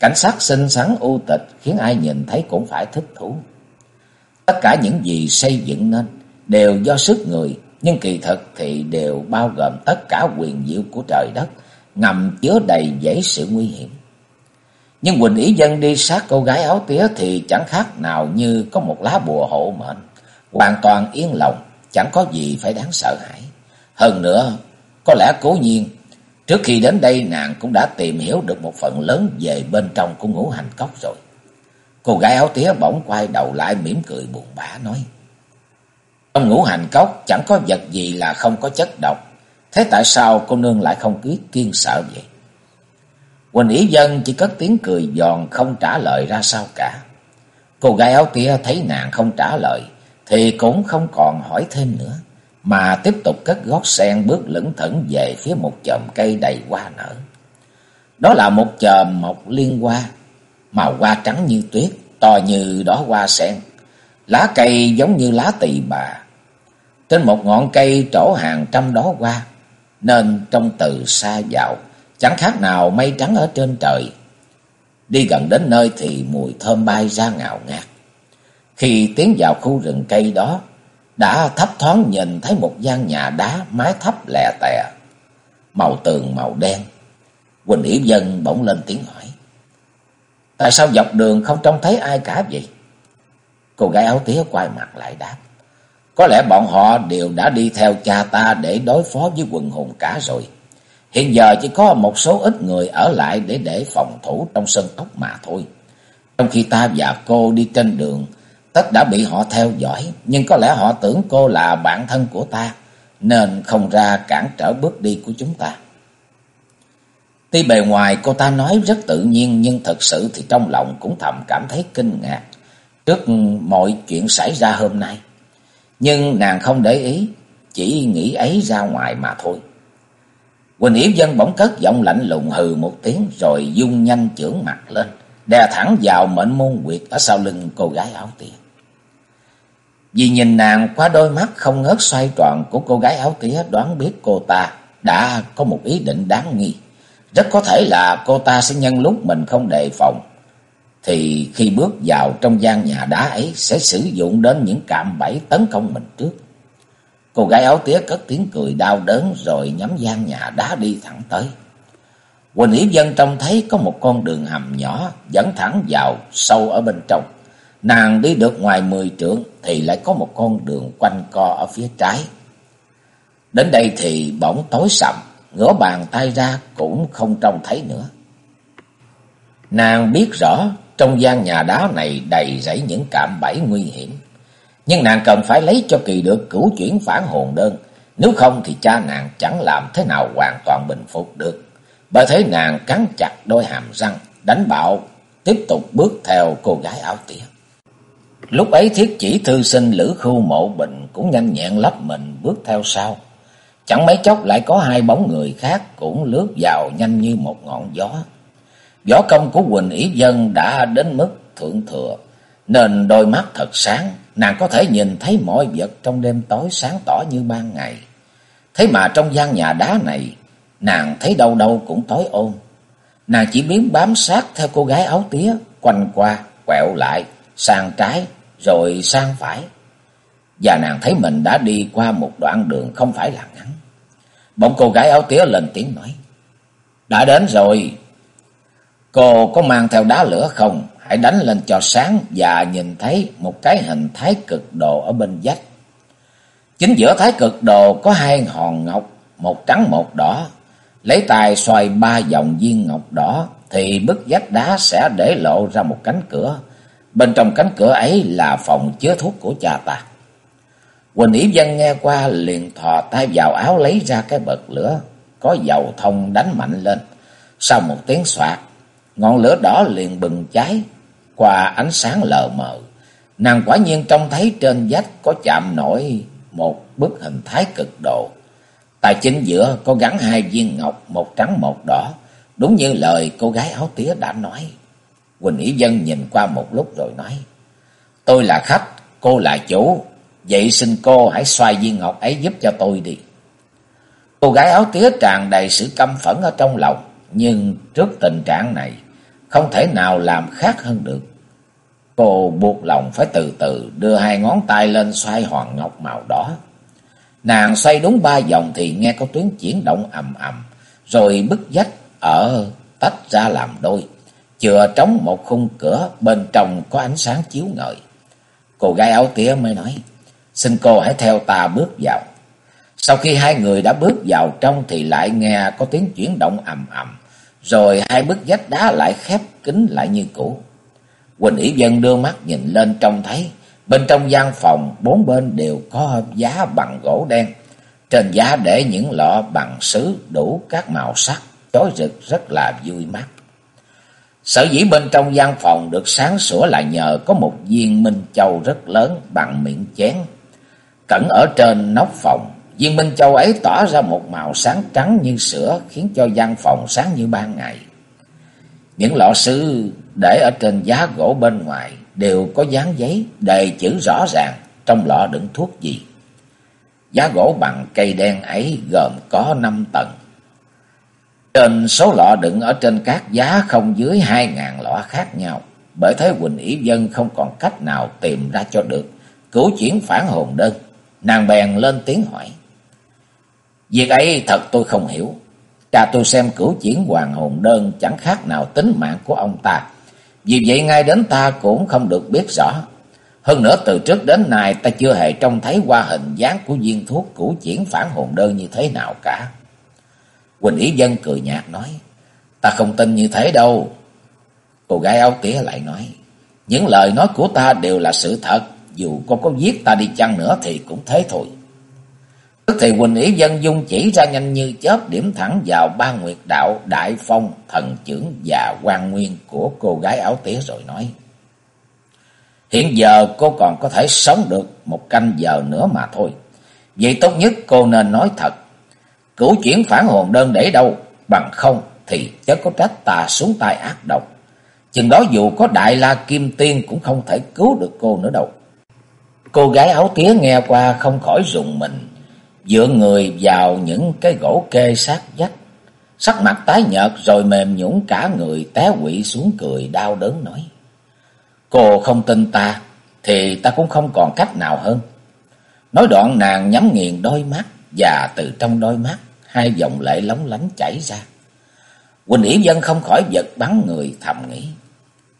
Speaker 1: Cảnh sát xinh xắn u tịch khiến ai nhìn thấy cũng phải thích thú. Tất cả những gì xây dựng nên đều do sức người, nhưng kỳ thực thì đều bao gồm tất cả quyền diệu của trời đất, ngầm chứa đầy dãy sự nguy hiểm. Nhưng Quỳnh Ý Dân đi sát cô gái áo tía thì chẳng khác nào như có một lá bùa hộ mệnh, hoàn toàn yên lòng, chẳng có gì phải đáng sợ hãi. Hơn nữa, có lẽ cố nhiên, trước khi đến đây nàng cũng đã tìm hiểu được một phần lớn về bên trong của ngũ hành cốc rồi. Cô gái áo tía bỗng quay đầu lại mỉm cười buồn bã nói. Trong ngũ hành cốc chẳng có vật gì là không có chất độc. Thế tại sao cô nương lại không cứ kiên sợ vậy? Quỳnh Ý Dân chỉ cất tiếng cười giòn không trả lời ra sao cả. Cô gái áo tia thấy nàng không trả lời thì cũng không còn hỏi thêm nữa mà tiếp tục cất gót sen bước lững thững về phía một chòm cây đầy hoa nở. Đó là một chòm mọc liên hoa, màu hoa trắng như tuyết, to như đóa hoa sen. Lá cây giống như lá tỳ bà. Trên một ngọn cây trổ hàng trăm đóa hoa, nên trong từ xa vào, chẳng khác nào mây trắng ở trên trời. Đi gần đến nơi thì mùi thơm bay ra ngào ngạt. Khi tiến vào khu rừng cây đó, đã thấp thoáng nhìn thấy một gian nhà đá mái thấp lè tè, màu tường màu đen. Quỳnh Yểu Dân bỗng lên tiếng hỏi. Tại sao dọc đường không trông thấy ai cả vậy? Cô gái áo tía quay mặt lại đáp. Có lẽ bọn họ đều đã đi theo cha ta để đối phó với quần hùng cả rồi. Hiện giờ chỉ có một số ít người ở lại để để phòng thủ trong sân cốc mà thôi. Trong khi ta và cô đi trên đường Tất đã bị họ theo dõi, nhưng có lẽ họ tưởng cô là bạn thân của ta, nên không ra cản trở bước đi của chúng ta. Tuy bề ngoài cô ta nói rất tự nhiên nhưng thật sự thì trong lòng cũng thầm cảm thấy kinh ngạc trước mọi chuyện xảy ra hôm nay. Nhưng nàng không để ý, chỉ nghĩ ấy ra ngoài mà thôi. Quỳnh Yếp Dân bỗng cất giọng lạnh lùng hừ một tiếng rồi dung nhanh chưởng mặt lên, đè thẳng vào mệnh môn quyệt ở sau lưng cô gái áo tía. Vì nhìn nàng qua đôi mắt không ngớt xoay tròn của cô gái áo tía đoán biết cô ta đã có một ý định đáng nghi. Rất có thể là cô ta sẽ nhân lúc mình không đề phòng. Thì khi bước vào trong gian nhà đá ấy sẽ sử dụng đến những cạm bẫy tấn công mình trước. Cô gái áo tía cất tiếng cười đau đớn rồi nhắm gian nhà đá đi thẳng tới. Quỳnh Hiệp Dân trông thấy có một con đường hầm nhỏ dẫn thẳng vào sâu ở bên trong. Nàng đi được ngoài mười trượng thì lại có một con đường quanh co ở phía trái. Đến đây thì bỗng tối sầm, ngửa bàn tay ra cũng không trông thấy nữa. Nàng biết rõ trong gian nhà đá này đầy rẫy những cạm bẫy nguy hiểm. Nhưng nàng cần phải lấy cho kỳ được cửu chuyển phản hồn đơn. Nếu không thì cha nàng chẳng làm thế nào hoàn toàn bình phục được. Bởi thế nàng cắn chặt đôi hàm răng, đánh bạo, tiếp tục bước theo cô gái áo tía. Lúc ấy thiết chỉ thư sinh Lữ Khu Mộ Bình cũng nhanh nhẹn lấp mình bước theo sau. Chẳng mấy chốc lại có hai bóng người khác cũng lướt vào nhanh như một ngọn gió. Võ công của Quỳnh Ý Dân đã đến mức thượng thừa, nên đôi mắt thật sáng, nàng có thể nhìn thấy mọi vật trong đêm tối sáng tỏ như ban ngày. Thế mà trong gian nhà đá này, nàng thấy đâu đâu cũng tối ôm. Nàng chỉ biến bám sát theo cô gái áo tía, quanh qua, quẹo lại, sang trái, rồi sang phải. Và nàng thấy mình đã đi qua một đoạn đường không phải là ngắn. Bỗng cô gái áo tía lên tiếng nói. Đã đến rồi. Cô có mang theo đá lửa không? Hãy đánh lên cho sáng và nhìn thấy một cái hình thái cực đồ ở bên vách. Chính giữa thái cực đồ có hai hòn ngọc, một trắng một đỏ. Lấy tay xoay ba dòng viên ngọc đỏ thì bức vách đá sẽ để lộ ra một cánh cửa. Bên trong cánh cửa ấy là phòng chứa thuốc của cha ta. Quỳnh Ý Dân nghe qua liền thò tay vào áo lấy ra cái bật lửa, có dầu thông đánh mạnh lên. Sau một tiếng soạt, ngọn lửa đỏ liền bừng cháy qua ánh sáng lờ mờ. Nàng quả nhiên trông thấy trên vách có chạm nổi một bức hình thái cực độ. Tại chính giữa có gắn hai viên ngọc, một trắng một đỏ, đúng như lời cô gái áo tía đã nói. Quỳnh Ý Dân nhìn qua một lúc rồi nói, Tôi là khách, cô là chủ, vậy xin cô hãy xoay viên ngọc ấy giúp cho tôi đi. Cô gái áo tía tràn đầy sự căm phẫn ở trong lòng, nhưng trước tình trạng này, không thể nào làm khác hơn được. Cô buộc lòng phải từ từ đưa hai ngón tay lên xoay hoàng ngọc màu đỏ. Nàng xoay đúng ba vòng thì nghe có tiếng chuyển động ầm ầm, rồi bức vách ở tách ra làm đôi, chừa trống một khung cửa bên trong có ánh sáng chiếu ngời. Cô gái áo tía mới nói, xin cô hãy theo ta bước vào. Sau khi hai người đã bước vào trong thì lại nghe có tiếng chuyển động ầm ầm, rồi hai bức vách đá lại khép kín lại như cũ. Quỳnh Ý Dân đưa mắt nhìn lên trông thấy, bên trong gian phòng bốn bên đều có giá bằng gỗ đen. Trên giá để những lọ bằng sứ đủ các màu sắc, chói rực rất là vui mắt. Sở dĩ bên trong gian phòng được sáng sủa là nhờ có một viên minh châu rất lớn bằng miệng chén. Cẩn ở trên nóc phòng, viên minh châu ấy tỏa ra một màu sáng trắng như sữa, khiến cho gian phòng sáng như ban ngày. Những lọ sứ để ở trên giá gỗ bên ngoài đều có dán giấy đề chữ rõ ràng trong lọ đựng thuốc gì. Giá gỗ bằng cây đen ấy gồm có năm tầng. Trên số lọ đựng ở trên các giá không dưới hai ngàn lọ khác nhau. Bởi thế Quỳnh Ý Dân không còn cách nào tìm ra cho được. Cứu chuyển phản hồn đơn. Nàng bèn lên tiếng hỏi. Việc ấy thật tôi không hiểu. Cha tôi xem cửu chuyển hoàng hồn đơn chẳng khác nào tính mạng của ông ta. Vì vậy ngay đến ta cũng không được biết rõ. Hơn nữa từ trước đến nay ta chưa hề trông thấy qua hình dáng của viên thuốc cửu chuyển phản hồn đơn như thế nào cả. Quỳnh Ý Dân cười nhạt nói, ta không tin như thế đâu. Cô gái áo tía lại nói, những lời nói của ta đều là sự thật, dù cô có giết ta đi chăng nữa thì cũng thế thôi. Tức thì Quỳnh Ý Dân dung chỉ ra nhanh như chớp điểm thẳng vào ba nguyệt đạo Đại Phong, Thần Trưởng và quan Nguyên của cô gái áo tía rồi nói. Hiện giờ cô còn có thể sống được một canh giờ nữa mà thôi. Vậy tốt nhất cô nên nói thật. Cửu chuyển phản hồn đơn để đâu, bằng không thì chớ có trách tà xuống tay ác độc. Chừng đó dù có đại la kim tiên cũng không thể cứu được cô nữa đâu. Cô gái áo tía nghe qua không khỏi rùng mình, dựa người vào những cái gỗ kê sát vách. Sắc mặt tái nhợt rồi mềm nhũn cả người té quỵ xuống cười đau đớn nói. Cô không tin ta, thì ta cũng không còn cách nào hơn. Nói đoạn nàng nhắm nghiền đôi mắt, và từ trong đôi mắt, hai dòng lệ lóng lánh chảy ra. Quỳnh Yểu Dân không khỏi giật bắn người thầm nghĩ.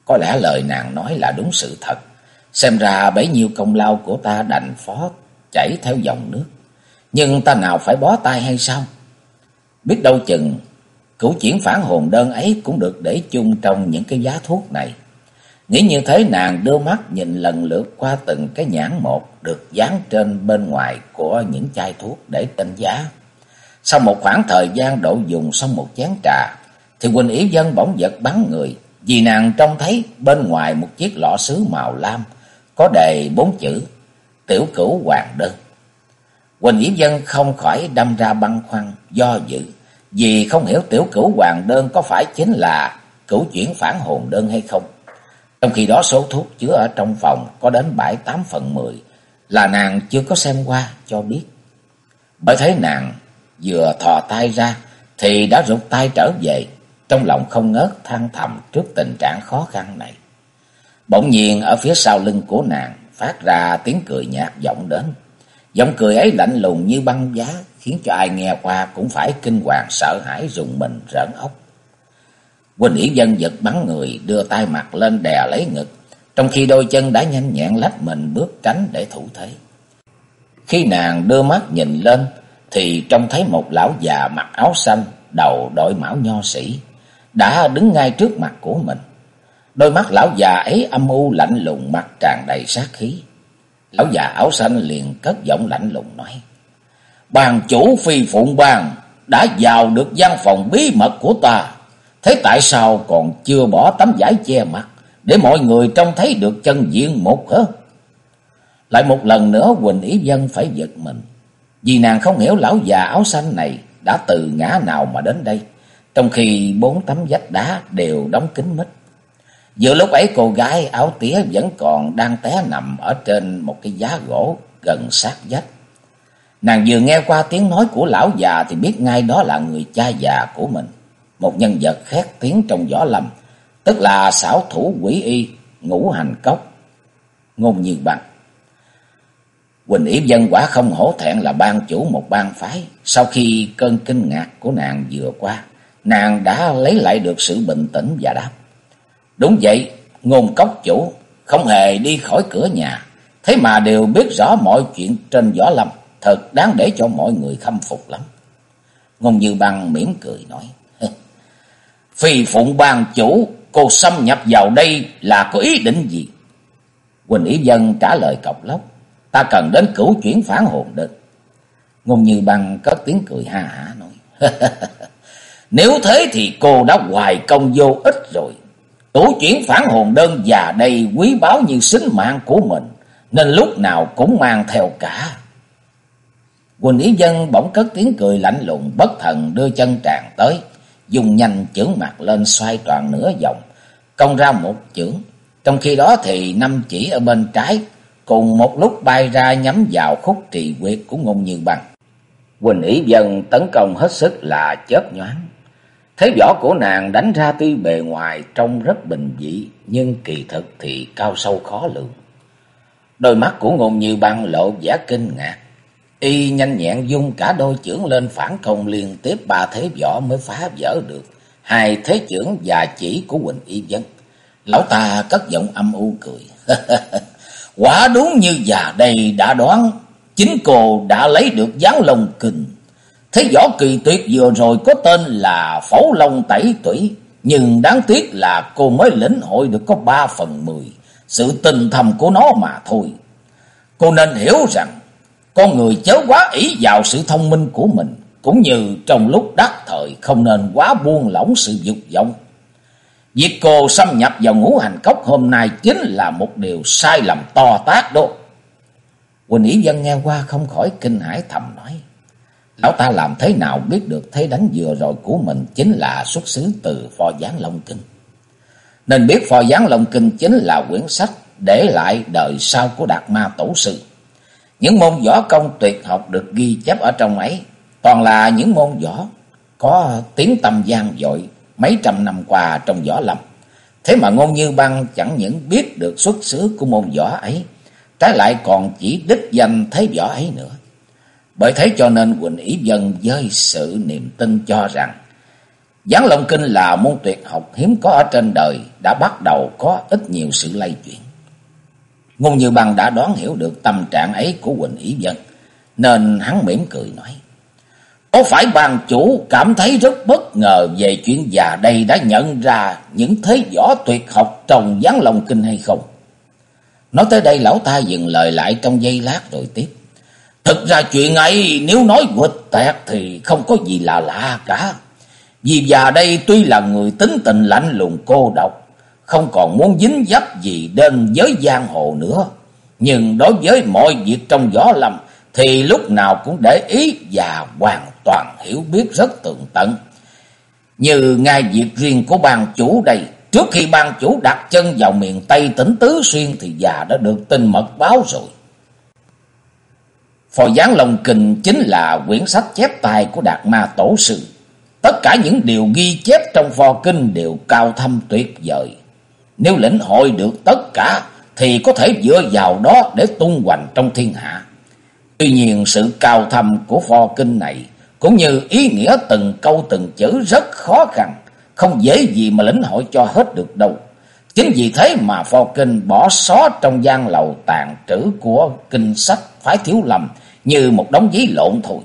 Speaker 1: Có lẽ lời nàng nói là đúng sự thật. Xem ra bấy nhiêu công lao của ta đành phó chảy theo dòng nước. Nhưng ta nào phải bó tay hay sao? Biết đâu chừng, cửu chuyển phản hồn đơn ấy cũng được để chung trong những cái giá thuốc này. Nghĩ như thế nàng đưa mắt nhìn lần lượt qua từng cái nhãn một được dán trên bên ngoài của những chai thuốc để tên giá. Sau một khoảng thời gian độ dùng xong một chén trà, thì Quỳnh Ý Dân bỗng giật bắn người, vì nàng trông thấy bên ngoài một chiếc lọ sứ màu lam, có đề bốn chữ, tiểu cửu hoàng đơn. Quỳnh Diễm Dân không khỏi đâm ra băn khoăn, do dự, vì không hiểu tiểu cửu hoàng đơn có phải chính là cửu chuyển phản hồn đơn hay không. Trong khi đó số thuốc chứa ở trong phòng có đến bảy tám phần mười là nàng chưa có xem qua cho biết. Bởi thấy nàng vừa thò tay ra thì đã rụt tay trở về, trong lòng không ngớt than thầm trước tình trạng khó khăn này. Bỗng nhiên ở phía sau lưng của nàng phát ra tiếng cười nhạt vọng đến. Giọng cười ấy lạnh lùng như băng giá, khiến cho ai nghe qua cũng phải kinh hoàng sợ hãi dùng mình rỡn ốc. Quỳnh Hiển Dân giật bắn người, đưa tay mặt lên đè lấy ngực, trong khi đôi chân đã nhanh nhẹn lách mình bước tránh để thủ thế. Khi nàng đưa mắt nhìn lên, thì trông thấy một lão già mặc áo xanh, đầu đội mão nho sĩ, đã đứng ngay trước mặt của mình. Đôi mắt lão già ấy âm u lạnh lùng, mặt tràn đầy sát khí. Lão già áo xanh liền cất giọng lạnh lùng nói: "Bàn chủ phi phụng bàn đã vào được gian phòng bí mật của ta." Thế tại sao còn chưa bỏ tấm vải che mặt để mọi người trông thấy được chân diện một hả? Lại một lần nữa Quỳnh Ý Dân phải giật mình. Vì nàng không hiểu lão già áo xanh này đã từ ngã nào mà đến đây. Trong khi bốn tấm vách đá đều đóng kín mít. Giữa lúc ấy cô gái áo tía vẫn còn đang té nằm ở trên một cái giá gỗ gần sát vách. Nàng vừa nghe qua tiếng nói của lão già thì biết ngay đó là người cha già của mình một nhân vật khét tiếng trong võ lâm, tức là xảo thủ quỷ y, ngũ hành cốc, ngôn như bằng. Quỳnh Yếp Dân quả không hổ thẹn là ban chủ một bang phái. Sau khi cơn kinh ngạc của nàng vừa qua, nàng đã lấy lại được sự bình tĩnh và đáp. Đúng vậy, ngôn cốc chủ không hề đi khỏi cửa nhà, thế mà đều biết rõ mọi chuyện trên võ lâm, thật đáng để cho mọi người khâm phục lắm. Ngôn Như Băng mỉm cười nói. Phi phụng bang chủ, cô xâm nhập vào đây là có ý định gì? Quỳnh Ý Dân trả lời cọc lóc. Ta cần đến cửu chuyển phản hồn đơn. Ngôn Như Băng cất tiếng cười ha hả nói. Nếu thế thì cô đã hoài công vô ích rồi cổ chuyển phản hồn đơn già đây quý báu như sinh mạng của mình. Nên lúc nào cũng mang theo cả. Quỳnh Ý Dân bỗng cất tiếng cười lạnh lùng bất thần đưa chân tràn tới dùng nhanh chưởng mặt lên xoay tròn nửa vòng, công ra một chưởng. Trong khi đó thì năm chỉ ở bên trái cùng một lúc bay ra nhắm vào khúc trì quyệt của ngôn như bằng. Quỳnh ý dân tấn công hết sức là chớp nhoáng. Thế võ của nàng đánh ra tuy bề ngoài trông rất bình dị, nhưng kỳ thực thì cao sâu khó lường. Đôi mắt của ngôn như băng lộ vẻ kinh ngạc. Y nhanh nhẹn dung cả đôi chưởng lên phản công liên tiếp ba thế võ mới phá vỡ được. Hai thế chưởng và chỉ của Quỳnh Y Dân. Lão ta cất giọng âm u cười. Quả đúng như già đây đã đoán. Chính cô đã lấy được gián lông kình. Thế võ kỳ tuyệt vừa rồi có tên là Phẫu Long Tẩy Tủy. Nhưng đáng tiếc là cô mới lĩnh hội được có ba phần mười. Sự tình thầm của nó mà thôi. Cô nên hiểu rằng con người chớ quá ý vào sự thông minh của mình, cũng như trong lúc đắc thời không nên quá buông lỏng sự dục vọng. Việc cô xâm nhập vào ngũ hành cốc hôm nay chính là một điều sai lầm to tác đó. Quỳnh Ý Dân nghe qua không khỏi kinh hãi thầm nói. Lão ta làm thế nào biết được thế đánh vừa rồi của mình chính là xuất xứ từ pho gián Long Kinh. Nên biết pho gián Long Kinh chính là quyển sách để lại đời sau của Đạt Ma Tổ Sư. Những môn võ công tuyệt học được ghi chép ở trong ấy toàn là những môn võ có tiếng tầm gian dội mấy trăm năm qua trong võ lâm. Thế mà ngôn như băng chẳng những biết được xuất xứ của môn võ ấy, trái lại còn chỉ đích danh thế võ ấy nữa. Bởi thế cho nên Quỳnh Ý Dân với sự niềm tin cho rằng Giáng Long Kinh là môn tuyệt học hiếm có ở trên đời, đã bắt đầu có ít nhiều sự lay chuyển. Ngôn Như bằng đã đoán hiểu được tâm trạng ấy của Quỳnh Ý Dân nên hắn mỉm cười nói, Có phải bàn chủ cảm thấy rất bất ngờ về chuyện già đây đã nhận ra những thế võ tuyệt học trong gián Long Kinh hay không? Nói tới đây, lão ta dừng lời lại trong giây lát rồi tiếp. Thực ra chuyện ấy nếu nói quịch tẹt thì không có gì là lạ cả. Vì già đây tuy là người tính tình lạnh lùng cô độc, không còn muốn dính dấp gì đến giới giang hồ nữa. Nhưng đối với mọi việc trong gió lâm thì lúc nào cũng để ý và hoàn toàn hiểu biết rất tường tận. Như ngay việc riêng của ban chủ đây, trước khi ban chủ đặt chân vào miền Tây tỉnh Tứ Xuyên thì già đã được tin mật báo rồi. Phò Giáng Long Kinh chính là quyển sách chép tài của Đạt Ma Tổ Sư. Tất cả những điều ghi chép trong phò kinh đều cao thâm tuyệt vời. Nếu lĩnh hội được tất cả thì có thể dựa vào đó để tung hoành trong thiên hạ. Tuy nhiên sự cao thâm của phò kinh này cũng như ý nghĩa từng câu từng chữ rất khó khăn, không dễ gì mà lĩnh hội cho hết được đâu. Chính vì thế mà phò kinh bỏ xó trong gian lầu tàn trữ của kinh sách phái thiếu lầm như một đống giấy lộn thôi.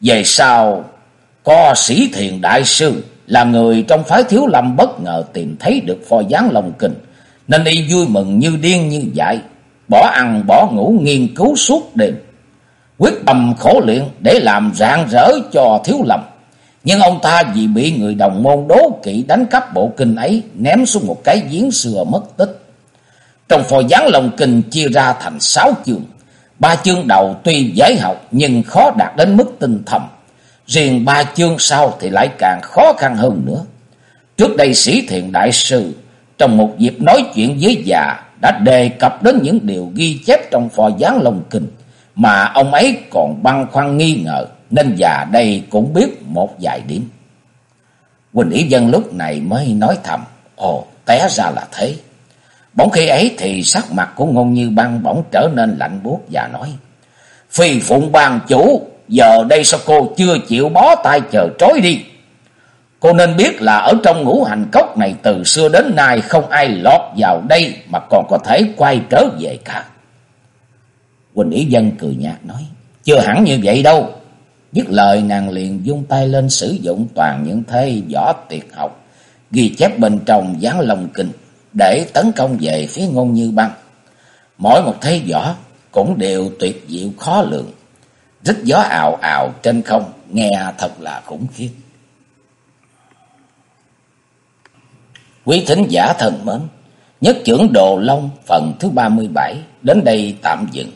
Speaker 1: Về sau, có sĩ thiền đại sư là người trong phái thiếu lâm bất ngờ tìm thấy được pho gián lòng kinh, nên y vui mừng như điên như dại, bỏ ăn bỏ ngủ nghiên cứu suốt đêm, quyết tâm khổ luyện để làm rạng rỡ cho thiếu lâm. Nhưng ông ta vì bị người đồng môn đố kỵ đánh cắp bộ kinh ấy, ném xuống một cái giếng xưa mất tích. Trong phò gián lòng kinh chia ra thành sáu chương, Ba chương đầu tuy dễ học nhưng khó đạt đến mức tinh thầm. Riêng ba chương sau thì lại càng khó khăn hơn nữa. Trước đây sĩ thiện đại sư trong một dịp nói chuyện với già đã đề cập đến những điều ghi chép trong phò gián lông kinh mà ông ấy còn băn khoăn nghi ngờ nên già đây cũng biết một vài điểm. Quỳnh Ý Dân lúc này mới nói thầm, ồ té ra là thế. Bỗng khi ấy thì sắc mặt của ngôn như băng bỗng trở nên lạnh buốt và nói. Phi phụng bàn chủ, giờ đây sao cô chưa chịu bó tay chờ trói đi. Cô nên biết là ở trong ngũ hành cốc này từ xưa đến nay không ai lọt vào đây mà còn có thể quay trở về cả. Quỳnh Ý Dân cười nhạt nói, chưa hẳn như vậy đâu. Dứt lời nàng liền dung tay lên sử dụng toàn những thế võ tuyệt học, ghi chép bên trong gián lòng kinh để tấn công về phía ngôn như băng. Mỗi một thế võ cũng đều tuyệt diệu khó lường. Rít gió ào ào trên không, nghe thật là khủng khiếp. Quý thính giả thần mến, nhất trưởng Đồ Long phần thứ 37 đến đây tạm dừng.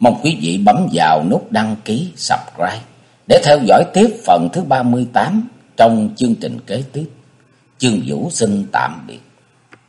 Speaker 1: Mong quý vị bấm vào nút đăng ký, subscribe để theo dõi tiếp phần thứ 38 trong chương trình kế tiếp. Chương Vũ xin tạm biệt.